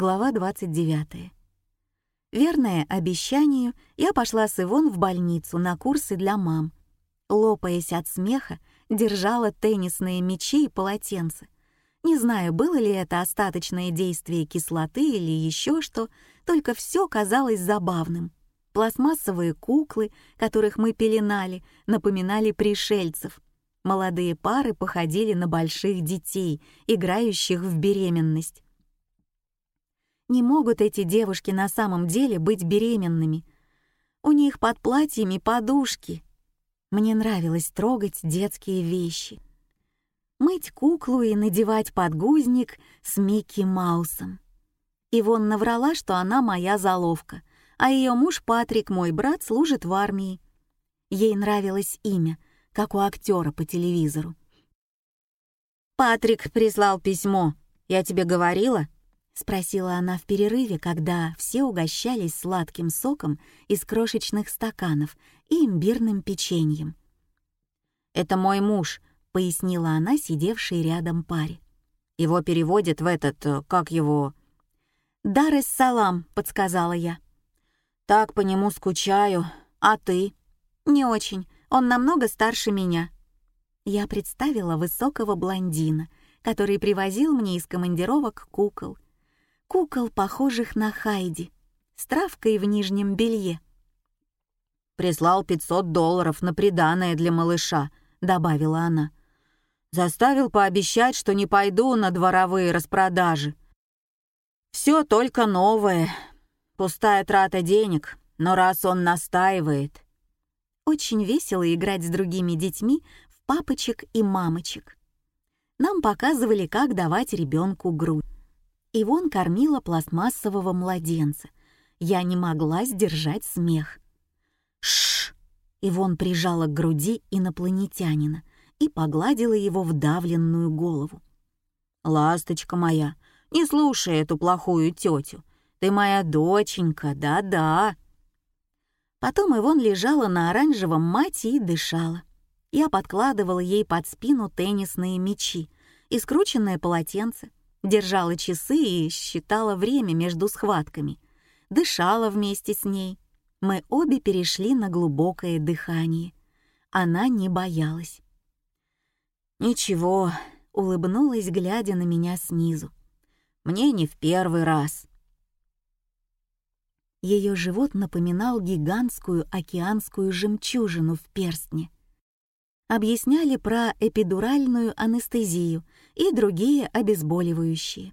Глава 29. Верная обещанию, я пошла с Ивон в больницу на курсы для мам. Лопаясь от смеха, держала теннисные мячи и полотенца. Не знаю, было ли это остаточное действие кислоты или еще что, только все казалось забавным. Пластмассовые куклы, которых мы пеленали, напоминали пришельцев. Молодые пары походили на больших детей, играющих в беременность. Не могут эти девушки на самом деле быть беременными. У них под платьями подушки. Мне нравилось трогать детские вещи. Мыть куклу и надевать подгузник с Микки Маусом. Ивон наврала, что она моя заловка, а ее муж Патрик, мой брат, служит в армии. Ей нравилось имя, как у актера по телевизору. «Патрик прислал письмо. Я тебе говорила?» — спросила она в перерыве, когда все угощались сладким соком из крошечных стаканов и имбирным печеньем. «Это мой муж», — пояснила она, сидевшей рядом паре. «Его переводят в этот, э, как его...» «Дар салам», — подсказала я. «Так по нему скучаю. А ты?» «Не очень. Он намного старше меня». Я представила высокого блондина, который привозил мне из командировок кукол — кукол, похожих на Хайди, с травкой в нижнем белье. «Прислал 500 долларов на приданое для малыша», — добавила она. «Заставил пообещать, что не пойду на дворовые распродажи. Все только новое. Пустая трата денег, но раз он настаивает...» Очень весело играть с другими детьми в папочек и мамочек. Нам показывали, как давать ребенку грудь. Ивон кормила пластмассового младенца. Я не могла сдержать смех. Шш! Ивон прижала к груди инопланетянина и погладила его вдавленную голову. «Ласточка моя, не слушай эту плохую тетю. Ты моя доченька, да-да». Потом Ивон лежала на оранжевом мате и дышала. Я подкладывала ей под спину теннисные мячи и скрученное полотенце, держала часы и считала время между схватками, дышала вместе с ней. Мы обе перешли на глубокое дыхание. Она не боялась. «Ничего», — улыбнулась, глядя на меня снизу. «Мне не в первый раз». Ее живот напоминал гигантскую океанскую жемчужину в перстне. Объясняли про эпидуральную анестезию — и другие обезболивающие.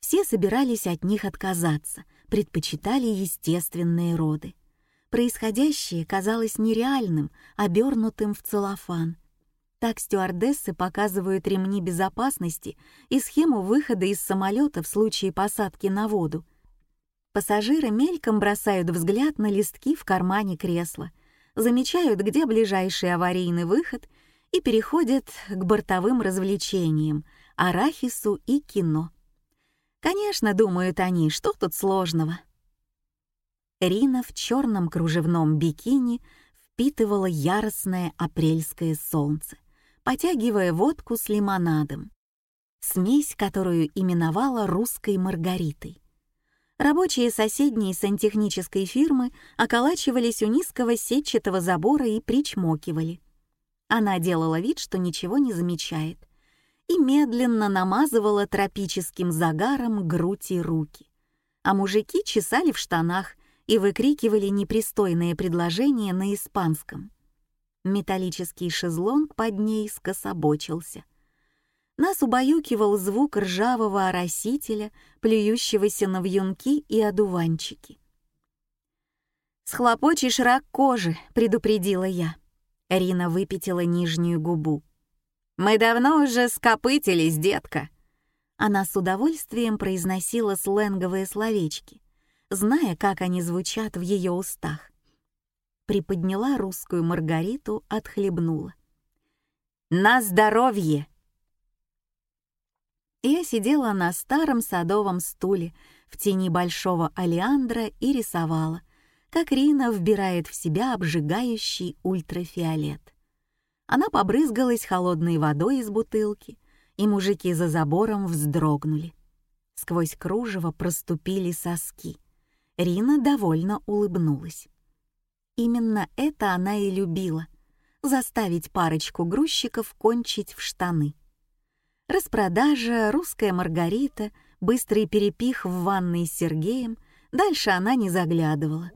Все собирались от них отказаться, предпочитали естественные роды. Происходящее казалось нереальным, обернутым в целлофан. Так стюардессы показывают ремни безопасности и схему выхода из самолета в случае посадки на воду. Пассажиры мельком бросают взгляд на листки в кармане кресла, замечают, где ближайший аварийный выход — и переходят к бортовым развлечениям, арахису и кино. Конечно, думают они, что тут сложного. Рина в черном кружевном бикини впитывала яростное апрельское солнце, потягивая водку с лимонадом. Смесь, которую именовала русской маргаритой. Рабочие соседней сантехнической фирмы околачивались у низкого сетчатого забора и причмокивали — она делала вид, что ничего не замечает, и медленно намазывала тропическим загаром грудь и руки. А мужики чесали в штанах и выкрикивали непристойные предложения на испанском. Металлический шезлонг под ней скособочился. Нас убаюкивал звук ржавого оросителя, плюющегося на вьюнки и одуванчики. «Схлопочешь рак кожи», — предупредила я. Рина выпятила нижнюю губу. «Мы давно уже скопытились, детка!» Она с удовольствием произносила сленговые словечки, зная, как они звучат в ее устах. Приподняла русскую Маргариту, отхлебнула. «На здоровье!» Я сидела на старом садовом стуле в тени большого алиандра и рисовала — как Рина вбирает в себя обжигающий ультрафиолет. Она побрызгалась холодной водой из бутылки, и мужики за забором вздрогнули. Сквозь кружево проступили соски. Рина довольно улыбнулась. Именно это она и любила — заставить парочку грузчиков кончить в штаны. Распродажа, русская Маргарита, быстрый перепих в ванной с Сергеем, дальше она не заглядывала.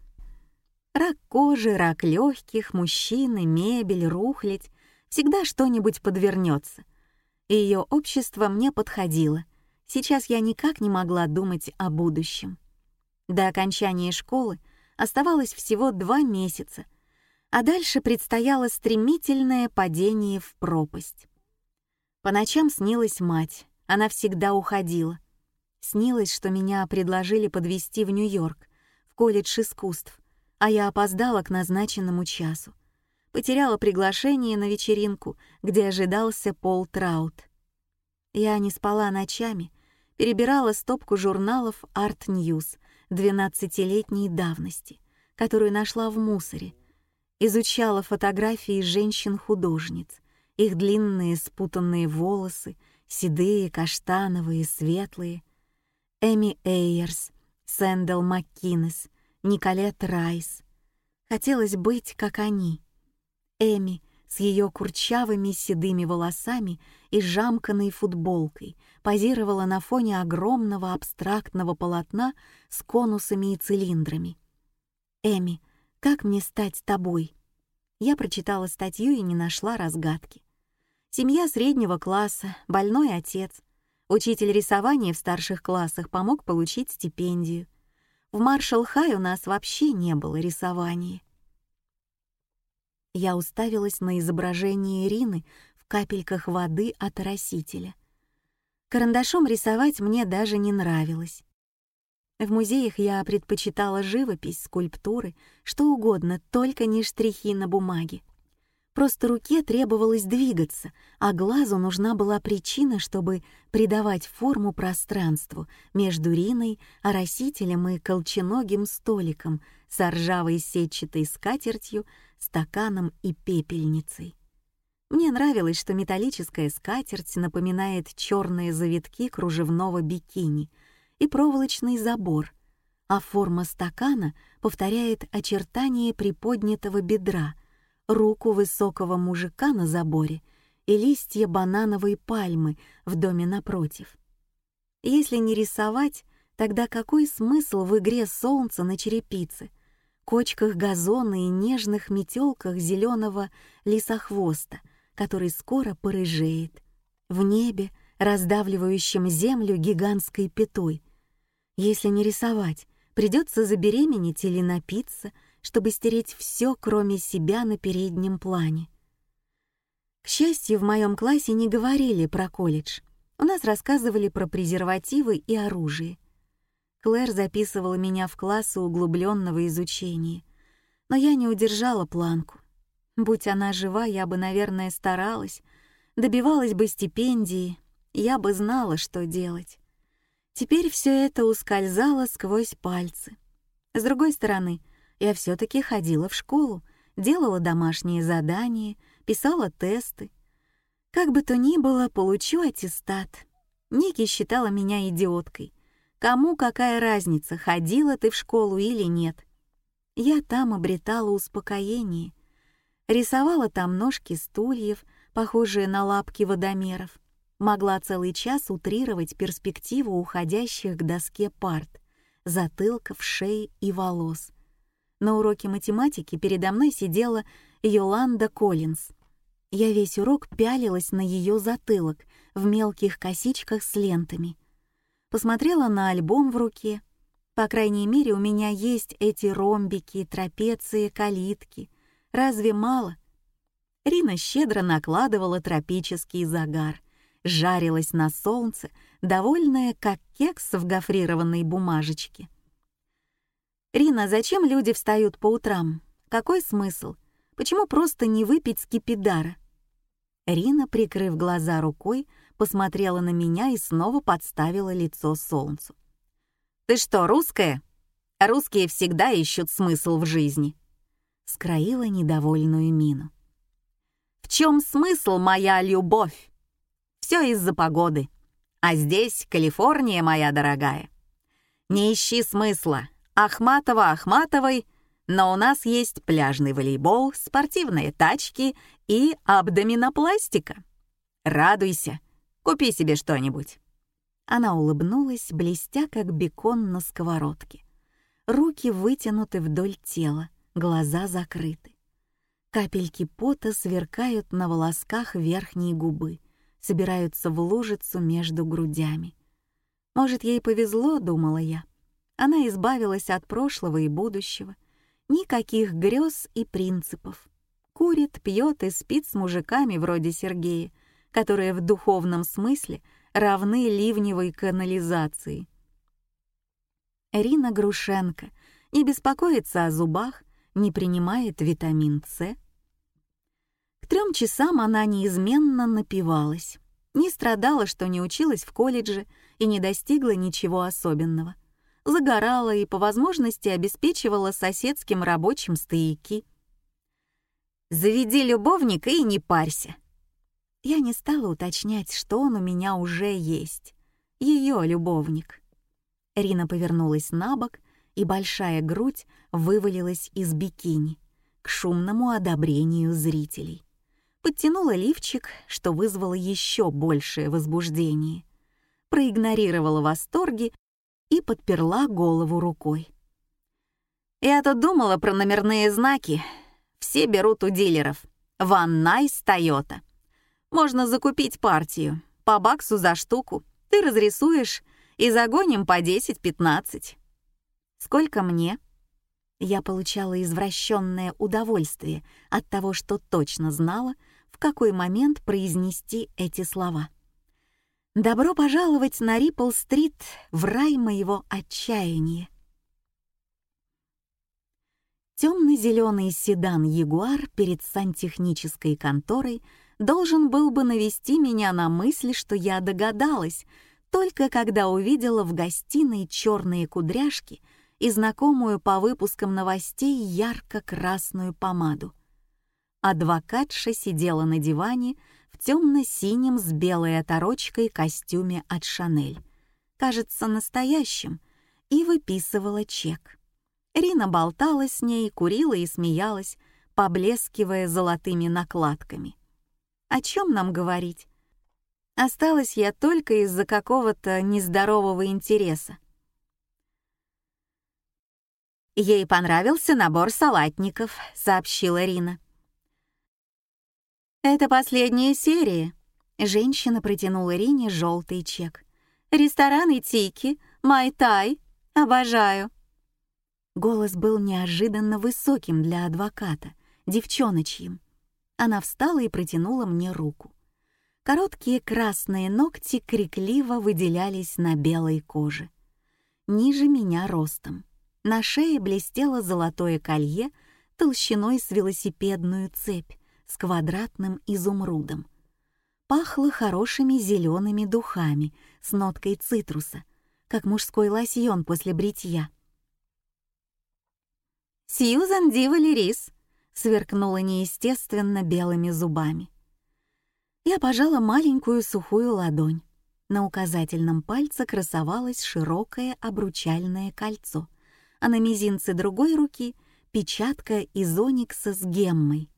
Рак кожи, рак легких, мужчины, мебель, рухлядь — всегда что-нибудь подвернется. И ее общество мне подходило. Сейчас я никак не могла думать о будущем. До окончания школы оставалось всего два месяца, а дальше предстояло стремительное падение в пропасть. По ночам снилась мать, она всегда уходила. Снилось, что меня предложили подвести в Нью-Йорк, в колледж искусств, а я опоздала к назначенному часу. Потеряла приглашение на вечеринку, где ожидался Пол Траут. Я не спала ночами, перебирала стопку журналов Art News 12-летней давности, которую нашла в мусоре, изучала фотографии женщин-художниц, их длинные спутанные волосы, седые, каштановые, светлые. Эми Эйерс, Сэндл МакКинес, Николет Райс. Хотелось быть, как они. Эми с ее курчавыми седыми волосами и жамканной футболкой позировала на фоне огромного абстрактного полотна с конусами и цилиндрами. «Эми, как мне стать тобой?» Я прочитала статью и не нашла разгадки. Семья среднего класса, больной отец. Учитель рисования в старших классах помог получить стипендию. В Маршалл-Хай у нас вообще не было рисования. Я уставилась на изображение Ирины в капельках воды от оросителя. Карандашом рисовать мне даже не нравилось. В музеях я предпочитала живопись, скульптуры, что угодно, только не штрихи на бумаге. Просто руке требовалось двигаться, а глазу нужна была причина, чтобы придавать форму пространству между Риной, оросителем и колченогим столиком с ржавой сетчатой скатертью, стаканом и пепельницей. Мне нравилось, что металлическая скатерть напоминает черные завитки кружевного бикини и проволочный забор, а форма стакана повторяет очертания приподнятого бедра — руку высокого мужика на заборе и листья банановой пальмы в доме напротив. Если не рисовать, тогда какой смысл в игре солнца на черепице, кочках газона и нежных метелках зеленого лисохвоста, который скоро порыжеет, в небе, раздавливающем землю гигантской пятой? Если не рисовать, придется забеременеть или напиться — чтобы стереть все, кроме себя на переднем плане. К счастью, в моем классе не говорили про колледж. У нас рассказывали про презервативы и оружие. Клэр записывала меня в классы углубленного изучения, но я не удержала планку. Будь она жива, я бы, наверное, старалась, добивалась бы стипендии, я бы знала, что делать. Теперь все это ускользало сквозь пальцы. С другой стороны, я все-таки ходила в школу, делала домашние задания, писала тесты. Как бы то ни было, получу аттестат. Ники считала меня идиоткой. Кому какая разница, ходила ты в школу или нет. Я там обретала успокоение. Рисовала там ножки стульев, похожие на лапки водомеров. Могла целый час утрировать перспективу уходящих к доске парт, затылков, шеи и волос. На уроке математики передо мной сидела Йоланда Коллинз. Я весь урок пялилась на ее затылок в мелких косичках с лентами. Посмотрела на альбом в руке. По крайней мере, у меня есть эти ромбики, трапеции, калитки. Разве мало? Рина щедро накладывала тропический загар, жарилась на солнце, довольная, как кекс в гофрированной бумажечке. «Рина, зачем люди встают по утрам? Какой смысл? Почему просто не выпить скипидара?» Рина, прикрыв глаза рукой, посмотрела на меня и снова подставила лицо солнцу. «Ты что, русская? Русские всегда ищут смысл в жизни», — скроила недовольную мину. «В чем смысл, моя любовь? Все из-за погоды. А здесь Калифорния, моя дорогая. Не ищи смысла. Ахматова Ахматовой, но у нас есть пляжный волейбол, спортивные тачки и абдоминопластика. Радуйся, купи себе что-нибудь. Она улыбнулась, блестя, как бекон на сковородке. Руки вытянуты вдоль тела, глаза закрыты. Капельки пота сверкают на волосках верхней губы, собираются в лужицу между грудями. Может, ей повезло, думала я. Она избавилась от прошлого и будущего. Никаких грез и принципов. Курит, пьет и спит с мужиками вроде Сергея, которые в духовном смысле равны ливневой канализации. Рина Грушенко не беспокоится о зубах, не принимает витамин С, к трем часам она неизменно напивалась. Не страдала, что не училась в колледже и не достигла ничего особенного. Загорала и по возможности обеспечивала соседским рабочим стояки. «Заведи любовника и не парься». Я не стала уточнять, что он у меня уже есть. Ее любовник. Рина повернулась на бок, и большая грудь вывалилась из бикини к шумному одобрению зрителей подтянула лифчик, что вызвало еще большее возбуждение, проигнорировала восторги и подперла голову рукой. «Я тут думала про номерные знаки. Все берут у дилеров. Ван Найс Тойота. Можно закупить партию, по баксу за штуку. Ты разрисуешь и загоним по 10-15. Сколько мне?» Я получала извращенное удовольствие от того, что точно знала, в какой момент произнести эти слова. «Добро пожаловать на Риппл-стрит, в рай моего отчаяния». Темно-зеленый седан «Ягуар» перед сантехнической конторой должен был бы навести меня на мысль, что я догадалась, только когда увидела в гостиной черные кудряшки и знакомую по выпускам новостей ярко-красную помаду. Адвокатша сидела на диване темно-синем с белой оторочкой костюме от Шанель, кажется, настоящим, и выписывала чек. Рина болтала с ней, курила и смеялась, поблескивая золотыми накладками. О чем нам говорить? Осталась я только из-за какого-то нездорового интереса. Ей понравился набор салатников, сообщила Рина. «Это последняя серия». Женщина протянула Рине желтый чек. «Рестораны Тики, Май-Тай. Обожаю». Голос был неожиданно высоким для адвоката, девчоночьим. Она встала и протянула мне руку. Короткие красные ногти крикливо выделялись на белой коже. Ниже меня ростом. На шее блестело золотое колье толщиной с велосипедную цепь, с квадратным изумрудом. Пахло хорошими зелеными духами с ноткой цитруса, как мужской лосьон после бритья. «Сьюзан Дива Лирис», — сверкнула неестественно белыми зубами. Я пожала маленькую сухую ладонь. На указательном пальце красовалось широкое обручальное кольцо, а на мизинце другой руки — печатка из оникса с геммой.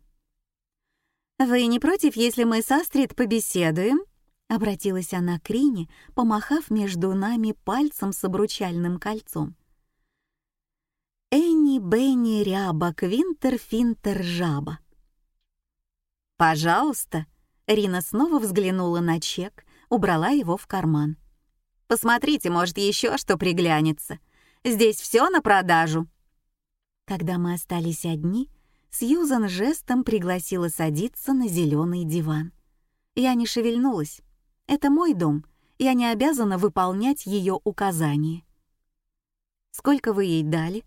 «Вы не против, если мы с Астрид побеседуем?» Обратилась она к Рине, помахав между нами пальцем с обручальным кольцом. Энни, Бенни, Ряба, Квинтер, Финтер, Жаба. «Пожалуйста», — Рина снова взглянула на чек, убрала его в карман. «Посмотрите, может, еще что приглянется. Здесь все на продажу». Когда мы остались одни, Сьюзан жестом пригласила садиться на зеленый диван. Я не шевельнулась. Это мой дом, я не обязана выполнять ее указания. «Сколько вы ей дали?»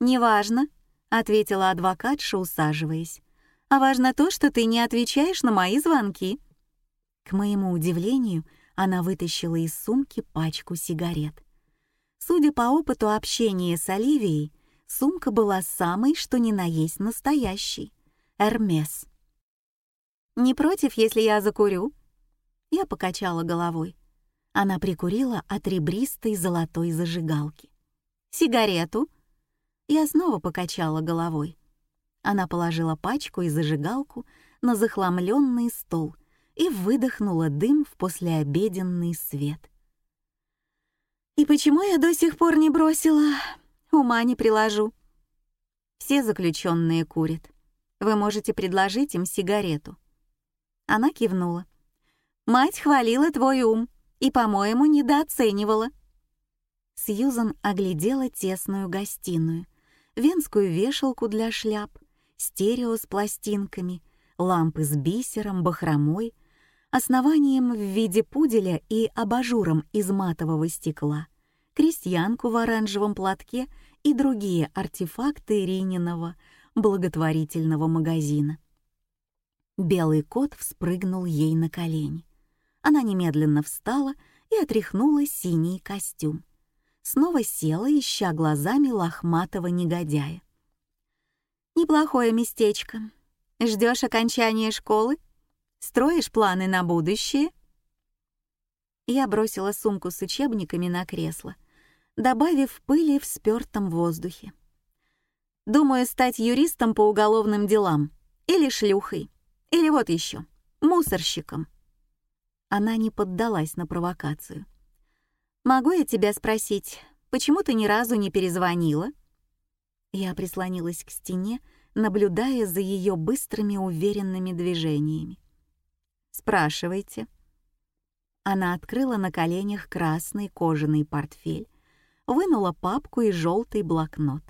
«Неважно», — ответила адвокатша, усаживаясь. «А важно то, что ты не отвечаешь на мои звонки». К моему удивлению, она вытащила из сумки пачку сигарет. Судя по опыту общения с Оливией, Сумка была самой, что ни на есть настоящей. Эрмес. «Не против, если я закурю?» Я покачала головой. Она прикурила от ребристой золотой зажигалки. «Сигарету?» Я снова покачала головой. Она положила пачку и зажигалку на захламленный стол и выдохнула дым в послеобеденный свет. «И почему я до сих пор не бросила? Ума не приложу». Все заключенные курят. Вы можете предложить им сигарету. Она кивнула. Мать хвалила твой ум и, по-моему, недооценивала. Сьюзан оглядела тесную гостиную, венскую вешалку для шляп, стерео с пластинками, лампы с бисером, бахромой, основанием в виде пуделя и абажуром из матового стекла, крестьянку в оранжевом платке и другие артефакты Рининого благотворительного магазина. Белый кот вспрыгнул ей на колени. Она немедленно встала и отряхнула синий костюм. Снова села, ища глазами лохматого негодяя. «Неплохое местечко. Ждешь окончания школы? Строишь планы на будущее?» Я бросила сумку с учебниками на кресло, добавив пыли в спёртом воздухе. «Думаю стать юристом по уголовным делам, или шлюхой, или вот еще, мусорщиком». Она не поддалась на провокацию. «Могу я тебя спросить, почему ты ни разу не перезвонила?» Я прислонилась к стене, наблюдая за ее быстрыми уверенными движениями. «Спрашивайте». Она открыла на коленях красный кожаный портфель, вынула папку и желтый блокнот.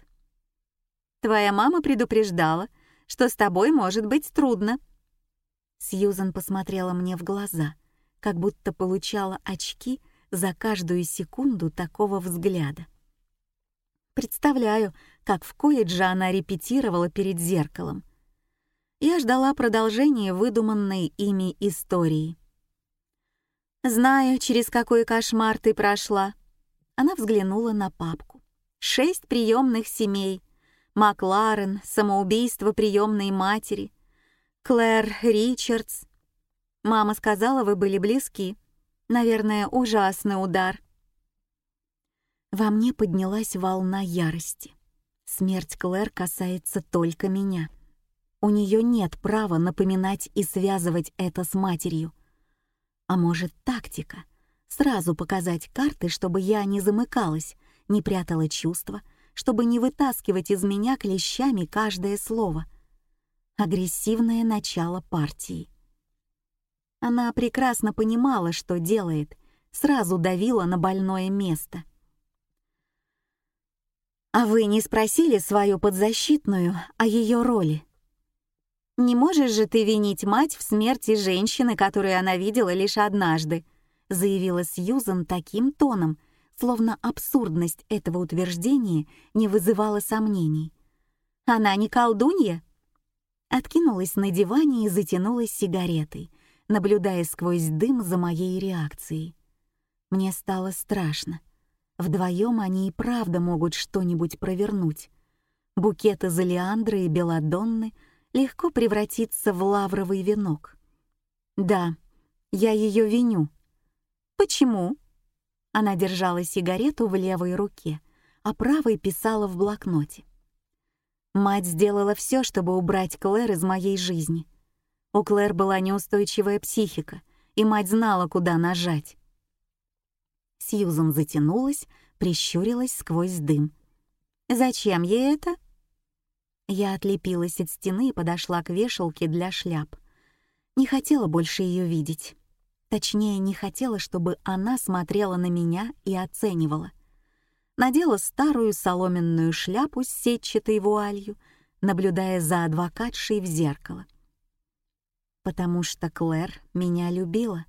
«Твоя мама предупреждала, что с тобой может быть трудно». Сьюзан посмотрела мне в глаза — как будто получала очки за каждую секунду такого взгляда. Представляю, как в колледже она репетировала перед зеркалом. Я ждала продолжения выдуманной ими истории. «Знаю, через какой кошмар ты прошла». Она взглянула на папку. «Шесть приемных семей. Макларен, самоубийство приемной матери. Клэр Ричардс, Мама сказала, вы были близки. Наверное, ужасный удар. Во мне поднялась волна ярости. Смерть Клэр касается только меня. У нее нет права напоминать и связывать это с матерью. А может, тактика? Сразу показать карты, чтобы я не замыкалась, не прятала чувства, чтобы не вытаскивать из меня клещами каждое слово. Агрессивное начало партии. Она прекрасно понимала, что делает, сразу давила на больное место. «А вы не спросили свою подзащитную о ее роли? Не можешь же ты винить мать в смерти женщины, которую она видела лишь однажды», заявила Сьюзан таким тоном, словно абсурдность этого утверждения не вызывала сомнений. «Она не колдунья?» Откинулась на диване и затянулась сигаретой, наблюдая сквозь дым за моей реакцией. Мне стало страшно. Вдвоем они и правда могут что-нибудь провернуть. Букет из Элеандры и Беладонны легко превратится в лавровый венок. Да, я ее виню. Почему? Она держала сигарету в левой руке, а правой писала в блокноте. Мать сделала все, чтобы убрать Клэр из моей жизни — у Клэр была неустойчивая психика, и мать знала, куда нажать. Сьюзан затянулась, прищурилась сквозь дым. «Зачем ей это?» Я отлепилась от стены и подошла к вешалке для шляп. Не хотела больше ее видеть. Точнее, не хотела, чтобы она смотрела на меня и оценивала. Надела старую соломенную шляпу с сетчатой вуалью, наблюдая за адвокатшей в зеркало — потому что Клэр меня любила.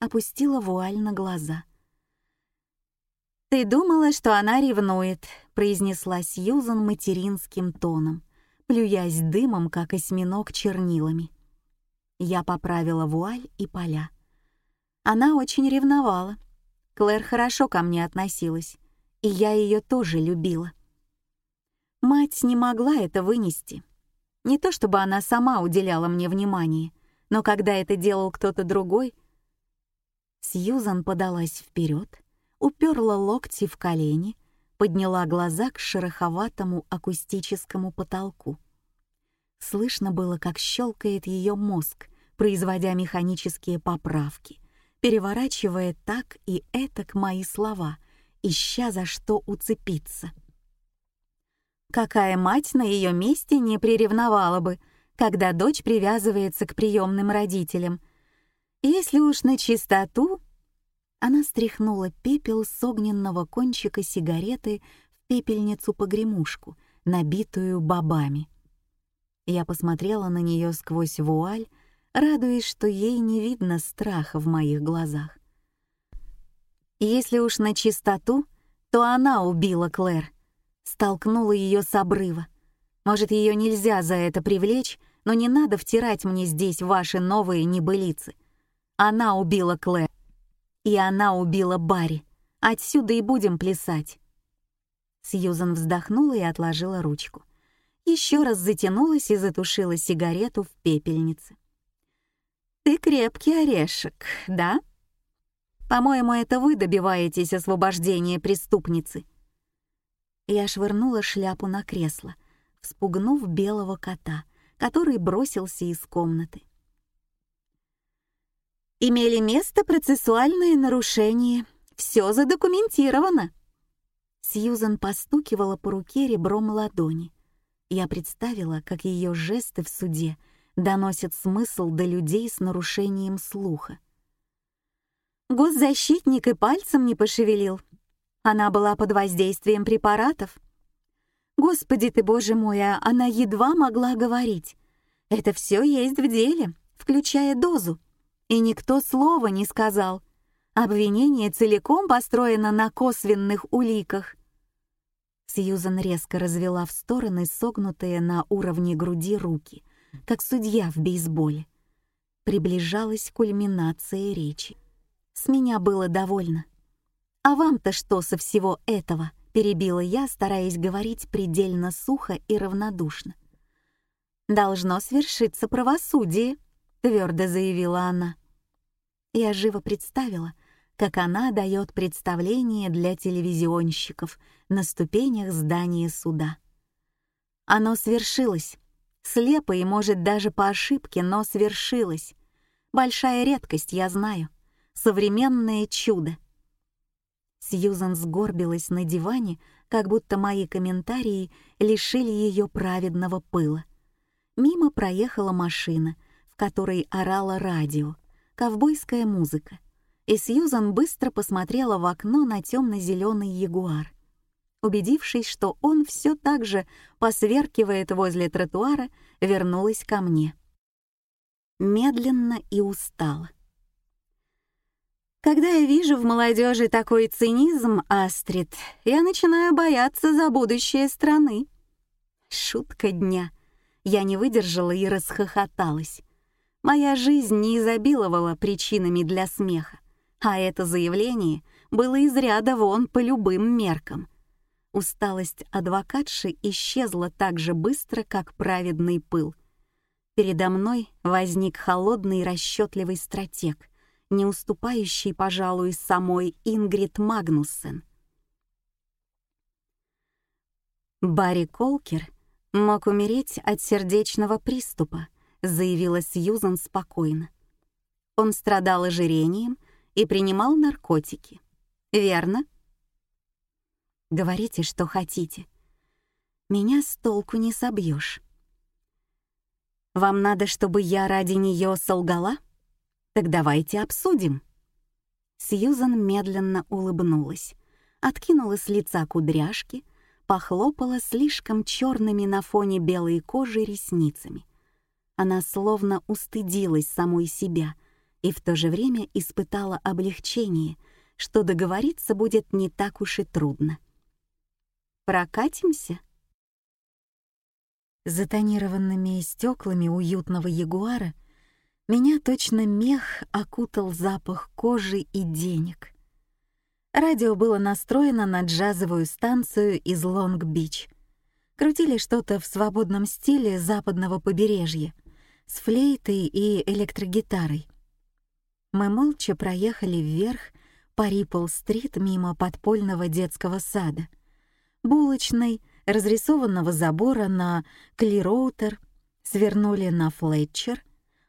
Опустила вуаль на глаза. «Ты думала, что она ревнует», — произнесла Сьюзан материнским тоном, плюясь дымом, как осьминог чернилами. Я поправила вуаль и поля. Она очень ревновала. Клэр хорошо ко мне относилась, и я ее тоже любила. Мать не могла это вынести — не то чтобы она сама уделяла мне внимание, но когда это делал кто-то другой, Сьюзан подалась вперед, уперла локти в колени, подняла глаза к шероховатому акустическому потолку. Слышно было, как щелкает ее мозг, производя механические поправки, переворачивая так и этак мои слова, ища за что уцепиться. Какая мать на ее месте не приревновала бы, когда дочь привязывается к приемным родителям. Если уж на чистоту... Она стряхнула пепел с огненного кончика сигареты в пепельницу-погремушку, набитую бобами. Я посмотрела на нее сквозь вуаль, радуясь, что ей не видно страха в моих глазах. Если уж на чистоту, то она убила Клэр, столкнула ее с обрыва. Может, ее нельзя за это привлечь, но не надо втирать мне здесь ваши новые небылицы. Она убила Клэр. И она убила Барри. Отсюда и будем плясать. Сьюзан вздохнула и отложила ручку еще раз затянулась и затушила сигарету в пепельнице. «Ты крепкий орешек, да? По-моему, это вы добиваетесь освобождения преступницы». Я швырнула шляпу на кресло, вспугнув белого кота, который бросился из комнаты. Имели место процессуальные нарушения. Все задокументировано. Сьюзан постукивала по руке ребром ладони. Я представила, как ее жесты в суде доносят смысл до людей с нарушением слуха. Госзащитник и пальцем не пошевелил. Она была под воздействием препаратов. Господи ты, боже мой, а она едва могла говорить. Это все есть в деле, включая дозу. И никто слова не сказал. Обвинение целиком построено на косвенных уликах. Сьюзан резко развела в стороны согнутые на уровне груди руки, как судья в бейсболе. Приближалась кульминация речи. С меня было довольно. «А вам-то что со всего этого?» — перебила я, стараясь говорить предельно сухо и равнодушно. «Должно свершиться правосудие», — твердо заявила она. Я живо представила, как она дает представление для телевизионщиков на ступенях здания суда. Оно свершилось. Слепо и, может, даже по ошибке, но свершилось. Большая редкость, я знаю. Современное чудо. Сьюзан сгорбилась на диване, как будто мои комментарии лишили ее праведного пыла. Мимо проехала машина, в которой орала радио, ковбойская музыка — и Сьюзан быстро посмотрела в окно на темно-зеленый ягуар. Убедившись, что он все так же посверкивает возле тротуара, вернулась ко мне. Медленно и устала. Когда я вижу в молодежи такой цинизм, Астрид, я начинаю бояться за будущее страны. Шутка дня. Я не выдержала и расхохоталась. Моя жизнь не изобиловала причинами для смеха. А это заявление было из ряда вон по любым меркам. Усталость адвокатши исчезла так же быстро, как праведный пыл. Передо мной возник холодный расчетливый стратег, не уступающий, пожалуй, самой Ингрид Магнуссен. Барри Колкер мог умереть от сердечного приступа, заявила Сьюзан спокойно. Он страдал ожирением — и принимал наркотики. Верно? Говорите, что хотите. Меня с толку не собьешь. Вам надо, чтобы я ради нее солгала? Так давайте обсудим. Сьюзан медленно улыбнулась, откинула с лица кудряшки, похлопала слишком черными на фоне белой кожи ресницами. Она словно устыдилась самой себя — и в то же время испытала облегчение, что договориться будет не так уж и трудно. «Прокатимся?» За тонированными стеклами уютного ягуара меня точно мех окутал запах кожи и денег. Радио было настроено на джазовую станцию из Лонг-Бич. Крутили что-то в свободном стиле западного побережья с флейтой и электрогитарой. Мы молча проехали вверх по Риппл-стрит мимо подпольного детского сада, булочной, разрисованного забора на Клироутер, свернули на Флетчер,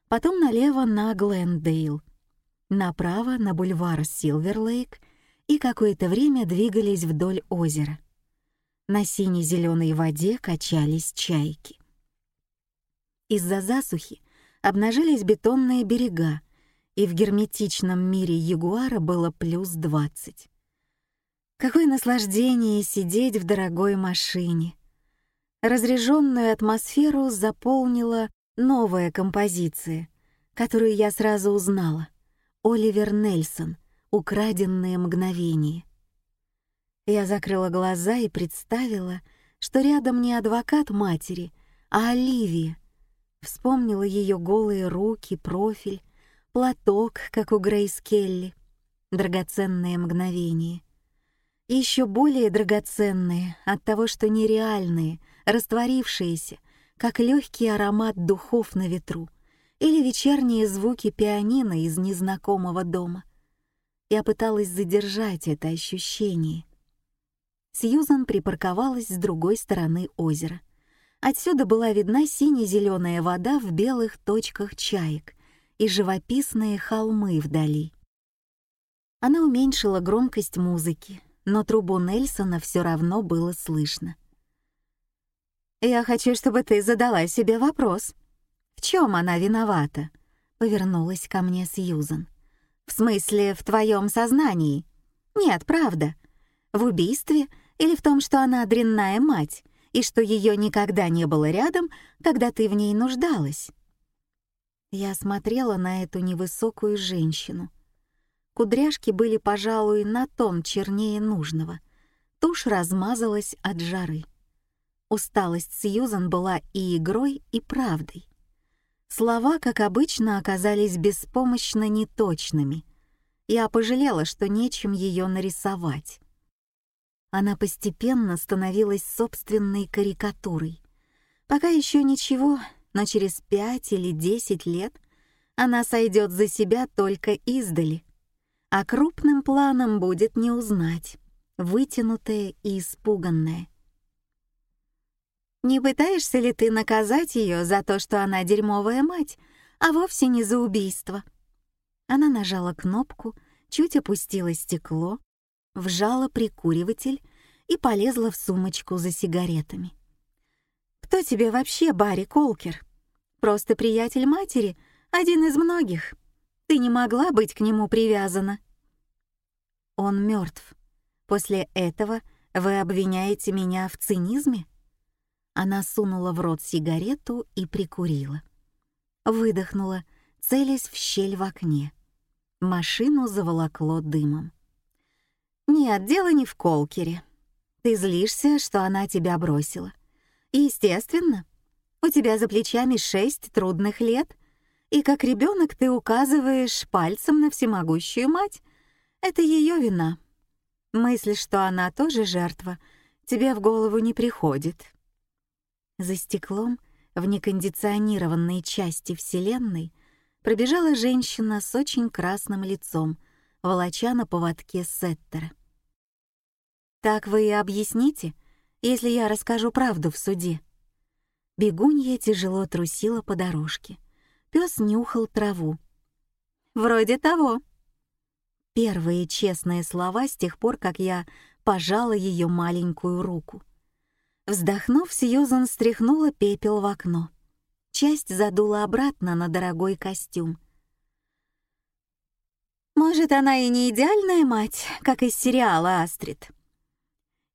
потом налево на Глендейл, направо на бульвар Силверлейк и какое-то время двигались вдоль озера. На сине-зеленой воде качались чайки. Из-за засухи обнажились бетонные берега, и в герметичном мире ягуара было плюс двадцать. Какое наслаждение сидеть в дорогой машине. Разреженную атмосферу заполнила новая композиция, которую я сразу узнала. Оливер Нельсон «Украденные мгновения». Я закрыла глаза и представила, что рядом не адвокат матери, а Оливия. Вспомнила ее голые руки, профиль, платок, как у Грейс Келли. Драгоценные мгновения. И еще более драгоценные от того, что нереальные, растворившиеся, как легкий аромат духов на ветру или вечерние звуки пианино из незнакомого дома. Я пыталась задержать это ощущение. Сьюзан припарковалась с другой стороны озера. Отсюда была видна сине-зеленая вода в белых точках чаек и живописные холмы вдали. Она уменьшила громкость музыки, но трубу Нельсона все равно было слышно. «Я хочу, чтобы ты задала себе вопрос. В чем она виновата?» — повернулась ко мне Сьюзан. «В смысле, в твоем сознании?» «Нет, правда. В убийстве или в том, что она дрянная мать, и что ее никогда не было рядом, когда ты в ней нуждалась?» Я смотрела на эту невысокую женщину. Кудряшки были, пожалуй, на тон чернее нужного. Тушь размазалась от жары. Усталость Сьюзан была и игрой, и правдой. Слова, как обычно, оказались беспомощно неточными. Я пожалела, что нечем ее нарисовать. Она постепенно становилась собственной карикатурой. Пока еще ничего, но через пять или десять лет она сойдет за себя только издали, а крупным планом будет не узнать, вытянутая и испуганная. Не пытаешься ли ты наказать ее за то, что она дерьмовая мать, а вовсе не за убийство?» Она нажала кнопку, чуть опустила стекло, вжала прикуриватель и полезла в сумочку за сигаретами. «Кто тебе вообще Барри Колкер? Просто приятель матери, один из многих. Ты не могла быть к нему привязана». «Он мертв. После этого вы обвиняете меня в цинизме?» Она сунула в рот сигарету и прикурила. Выдохнула, целясь в щель в окне. Машину заволокло дымом. «Нет, дело не в Колкере. Ты злишься, что она тебя бросила. Естественно. У тебя за плечами шесть трудных лет, и как ребенок ты указываешь пальцем на всемогущую мать. Это ее вина. Мысль, что она тоже жертва, тебе в голову не приходит. За стеклом, в некондиционированной части Вселенной, пробежала женщина с очень красным лицом, волоча на поводке Сеттера. «Так вы и объясните, если я расскажу правду в суде?» Бегунья тяжело трусила по дорожке. Пес нюхал траву. «Вроде того». Первые честные слова с тех пор, как я пожала ее маленькую руку. Вздохнув, Сьюзан стряхнула пепел в окно. Часть задула обратно на дорогой костюм. «Может, она и не идеальная мать, как из сериала «Астрид».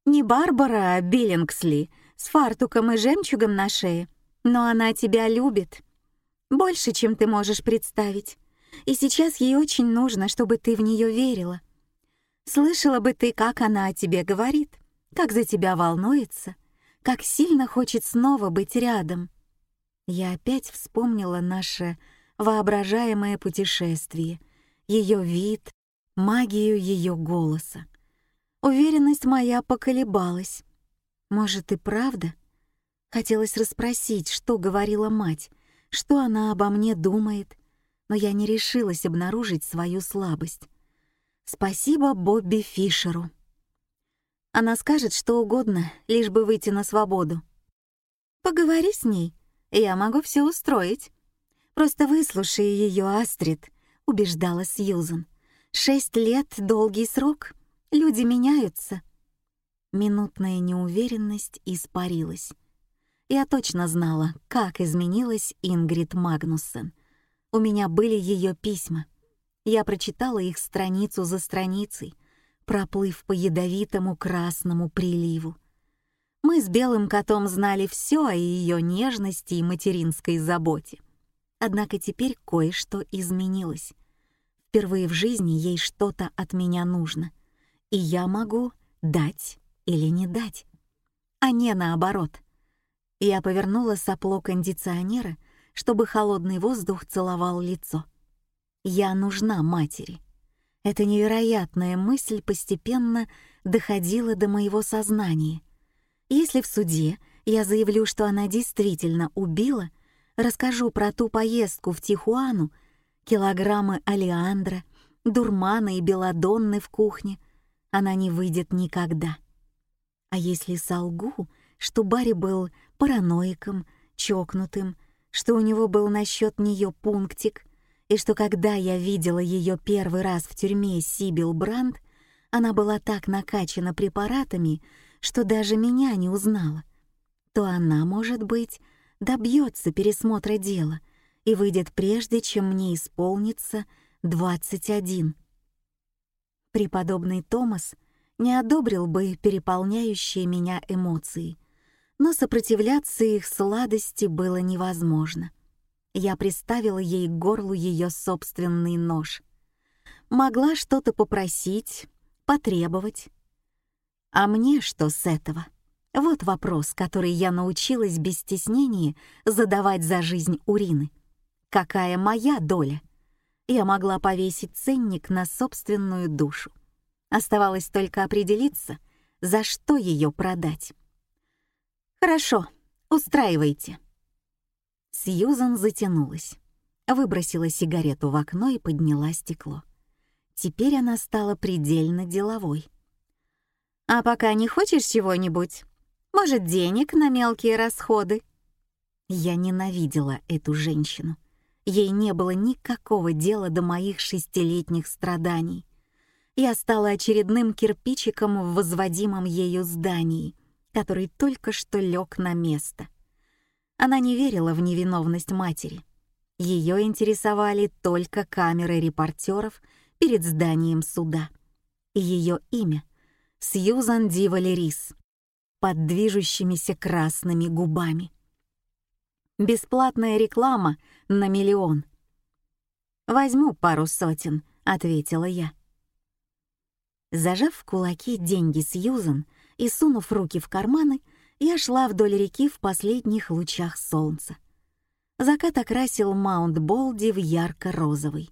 Не Барбара Биллингсли с фартуком и жемчугом на шее, но она тебя любит. Больше, чем ты можешь представить. И сейчас ей очень нужно, чтобы ты в нее верила. Слышала бы ты, как она о тебе говорит, как за тебя волнуется — как сильно хочет снова быть рядом. Я опять вспомнила наше воображаемое путешествие, ее вид, магию ее голоса. Уверенность моя поколебалась. Может, и правда? Хотелось расспросить, что говорила мать, что она обо мне думает. но я не решилась обнаружить свою слабость. Спасибо Бобби Фишеру. Она скажет что угодно, лишь бы выйти на свободу. Поговори с ней, я могу все устроить. Просто выслушай ее, Астрид, убеждала Сьюзан. Шесть лет — долгий срок. Люди меняются. Минутная неуверенность испарилась. Я точно знала, как изменилась Ингрид Магнуссен. У меня были ее письма. Я прочитала их страницу за страницей, проплыв по ядовитому красному приливу. Мы с белым котом знали все о ее нежности и материнской заботе. Однако теперь кое-что изменилось. Впервые в жизни ей что-то от меня нужно, и я могу дать или не дать, а не наоборот — я повернула сопло кондиционера, чтобы холодный воздух целовал лицо. Я нужна матери. Эта невероятная мысль постепенно доходила до моего сознания. Если в суде я заявлю, что она действительно убила, расскажу про ту поездку в Тихуану, килограммы алиандра, дурмана и белодонны в кухне, она не выйдет никогда. А если солгу, что Барри был параноиком, чокнутым, что у него был насчет нее пунктик, и что когда я видела ее первый раз в тюрьме Сибил Бранд, она была так накачана препаратами, что даже меня не узнала, то она, может быть, добьется пересмотра дела и выйдет прежде, чем мне исполнится 21. Преподобный Томас не одобрил бы переполняющие меня эмоции — но сопротивляться их сладости было невозможно. Я приставила ей к горлу ее собственный нож. Могла что-то попросить, потребовать. А мне что с этого? Вот вопрос, который я научилась без стеснения задавать за жизнь Урины. Какая моя доля? Я могла повесить ценник на собственную душу. Оставалось только определиться, за что ее продать. «Хорошо, устраивайте». Сьюзан затянулась, выбросила сигарету в окно и подняла стекло. Теперь она стала предельно деловой. «А пока не хочешь чего-нибудь? Может, денег на мелкие расходы?» Я ненавидела эту женщину. Ей не было никакого дела до моих шестилетних страданий. Я стала очередным кирпичиком в возводимом ею здании — который только что лег на место. Она не верила в невиновность матери. Ее интересовали только камеры репортеров перед зданием суда. И ее имя — Сьюзан Ди Валерис, под движущимися красными губами. Бесплатная реклама на миллион. «Возьму пару сотен», — ответила я. Зажав в кулаке деньги Сьюзан, и, сунув руки в карманы, я шла вдоль реки в последних лучах солнца. Закат окрасил Маунт Болди в ярко-розовый.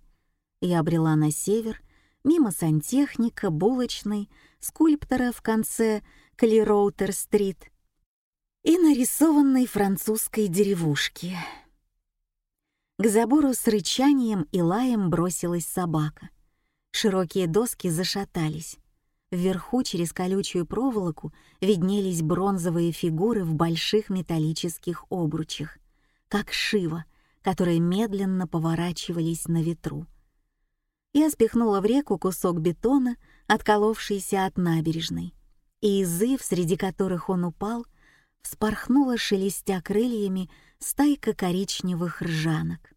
Я обрела на север, мимо сантехника, булочной, скульптора в конце Клироутер-стрит и нарисованной французской деревушки. К забору с рычанием и лаем бросилась собака. Широкие доски зашатались. Вверху через колючую проволоку виднелись бронзовые фигуры в больших металлических обручах, как шива, которые медленно поворачивались на ветру. Я спихнула в реку кусок бетона, отколовшийся от набережной, и изыв, среди которых он упал, вспорхнула, шелестя крыльями, стайка коричневых ржанок.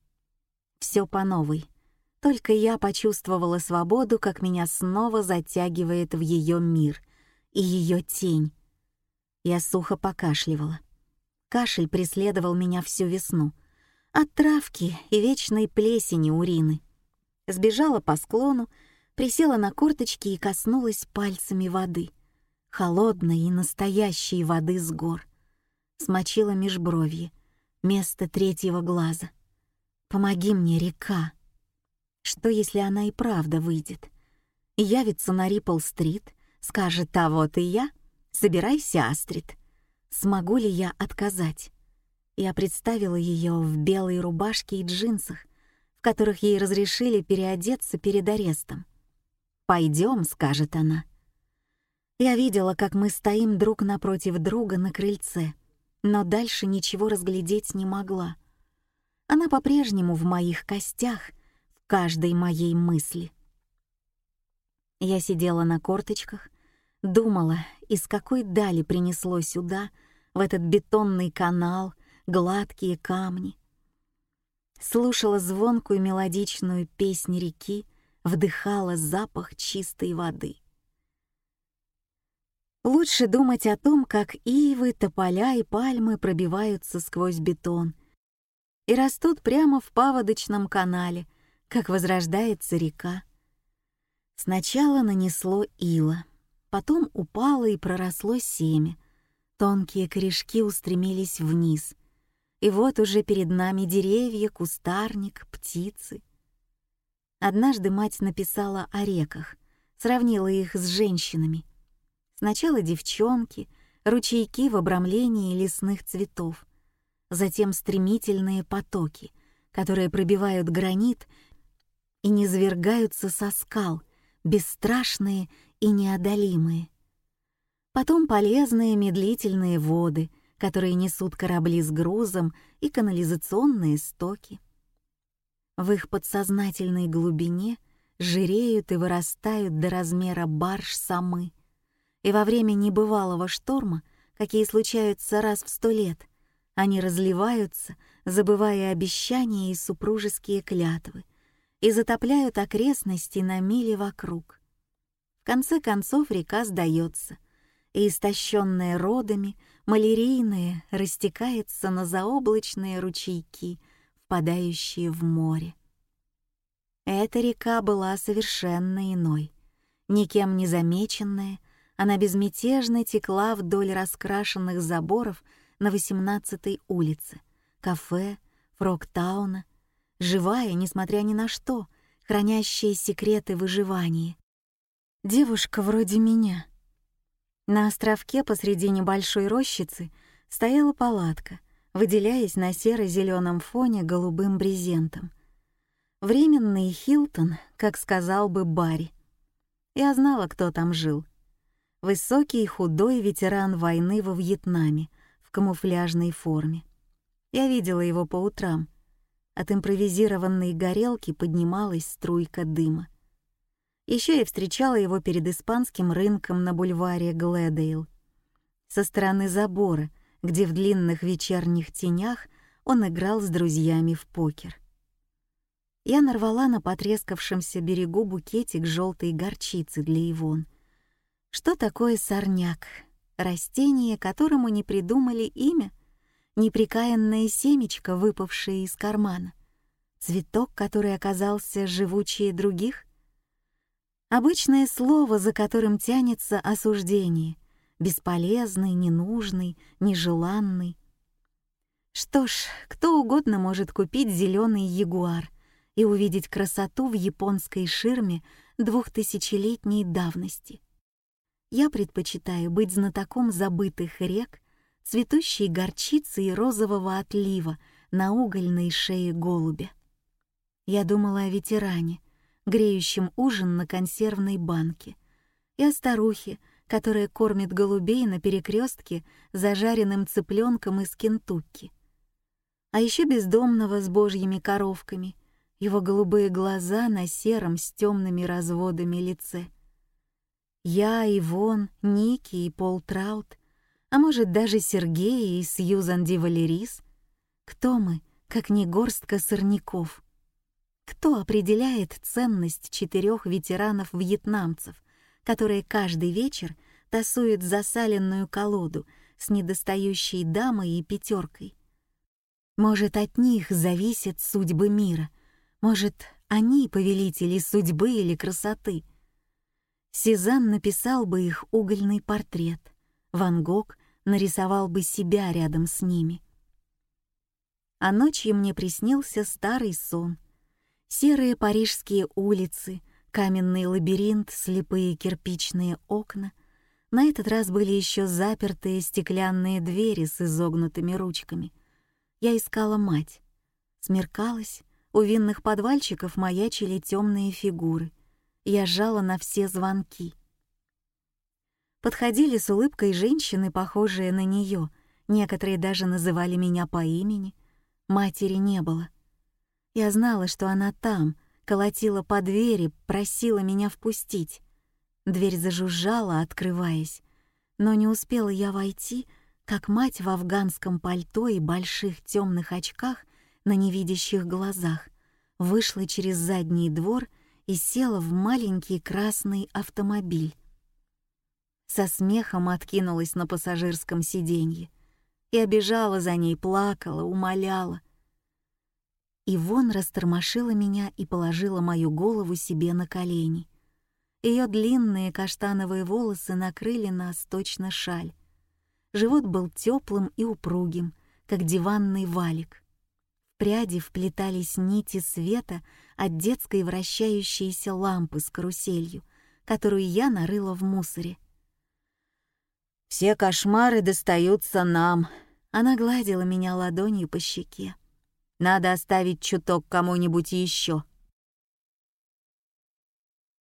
Все по новой — только я почувствовала свободу, как меня снова затягивает в ее мир и ее тень. Я сухо покашливала. Кашель преследовал меня всю весну. От травки и вечной плесени урины. Сбежала по склону, присела на корточки и коснулась пальцами воды. Холодной и настоящей воды с гор. Смочила межбровье, место третьего глаза. «Помоги мне, река!» Что, если она и правда выйдет? Явится на Риппл-стрит, скажет «А вот и я, собирайся, Астрид». Смогу ли я отказать? Я представила ее в белой рубашке и джинсах, в которых ей разрешили переодеться перед арестом. «Пойдем», — скажет она. Я видела, как мы стоим друг напротив друга на крыльце, но дальше ничего разглядеть не могла. Она по-прежнему в моих костях, каждой моей мысли. Я сидела на корточках, думала, из какой дали принесло сюда, в этот бетонный канал, гладкие камни. Слушала звонкую мелодичную песнь реки, вдыхала запах чистой воды. Лучше думать о том, как ивы, тополя и пальмы пробиваются сквозь бетон и растут прямо в паводочном канале, как возрождается река. Сначала нанесло ила, потом упало и проросло семя. Тонкие корешки устремились вниз. И вот уже перед нами деревья, кустарник, птицы. Однажды мать написала о реках, сравнила их с женщинами. Сначала девчонки, ручейки в обрамлении лесных цветов, затем стремительные потоки, которые пробивают гранит и низвергаются со скал, бесстрашные и неодолимые. Потом полезные медлительные воды, которые несут корабли с грузом и канализационные стоки. В их подсознательной глубине жиреют и вырастают до размера барж самы. И во время небывалого шторма, какие случаются раз в сто лет, они разливаются, забывая обещания и супружеские клятвы, и затопляют окрестности на мили вокруг. В конце концов река сдается, и истощенная родами, малярийная растекается на заоблачные ручейки, впадающие в море. Эта река была совершенно иной, никем не замеченная, она безмятежно текла вдоль раскрашенных заборов на 18-й улице, кафе, Фрогтауна, живая, несмотря ни на что, хранящая секреты выживания. Девушка вроде меня. На островке посреди небольшой рощицы стояла палатка, выделяясь на серо-зеленом фоне голубым брезентом. Временный Хилтон, как сказал бы Барри. Я знала, кто там жил. Высокий худой ветеран войны во Вьетнаме в камуфляжной форме. Я видела его по утрам — от импровизированной горелки поднималась струйка дыма. Еще я встречала его перед испанским рынком на бульваре Глэдейл. Со стороны забора, где в длинных вечерних тенях он играл с друзьями в покер. Я нарвала на потрескавшемся берегу букетик желтой горчицы для Ивон. Что такое сорняк? Растение, которому не придумали имя? Неприкаянное семечко, выпавшее из кармана, цветок, который оказался живучее других? Обычное слово, за которым тянется осуждение, бесполезный, ненужный, нежеланный. Что ж, кто угодно может купить зеленый ягуар и увидеть красоту в японской ширме двухтысячелетней давности. Я предпочитаю быть знатоком забытых рек цветущей горчицы и розового отлива на угольной шее голубя. Я думала о ветеране, греющем ужин на консервной банке, и о старухе, которая кормит голубей на перекрестке зажаренным цыпленком из Кентукки. А еще бездомного с божьими коровками, его голубые глаза на сером с темными разводами лице. Я, Ивон, Ники и Пол Траут а может даже Сергей и Сьюзан Ди Валерис? Кто мы, как не горстка сорняков? Кто определяет ценность четырех ветеранов-вьетнамцев, которые каждый вечер тасуют засаленную колоду с недостающей дамой и пятеркой? Может, от них зависят судьбы мира? Может, они повелители судьбы или красоты? Сезанн написал бы их угольный портрет — Ван Гог нарисовал бы себя рядом с ними. А ночью мне приснился старый сон. Серые парижские улицы, каменный лабиринт, слепые кирпичные окна. На этот раз были еще запертые стеклянные двери с изогнутыми ручками. Я искала мать. Смеркалась, У винных подвальчиков маячили темные фигуры. Я жала на все звонки. Подходили с улыбкой женщины, похожие на нее. Некоторые даже называли меня по имени. Матери не было. Я знала, что она там, колотила по двери, просила меня впустить. Дверь зажужжала, открываясь. Но не успела я войти, как мать в афганском пальто и больших темных очках на невидящих глазах вышла через задний двор и села в маленький красный автомобиль. Со смехом откинулась на пассажирском сиденье. и обижала за ней, плакала, умоляла. Ивон растормошила меня и положила мою голову себе на колени. Ее длинные каштановые волосы накрыли нас точно шаль. Живот был теплым и упругим, как диванный валик. В пряди вплетались нити света от детской вращающейся лампы с каруселью, которую я нарыла в мусоре. «Все кошмары достаются нам», — она гладила меня ладонью по щеке. Надо оставить чуток кому-нибудь еще.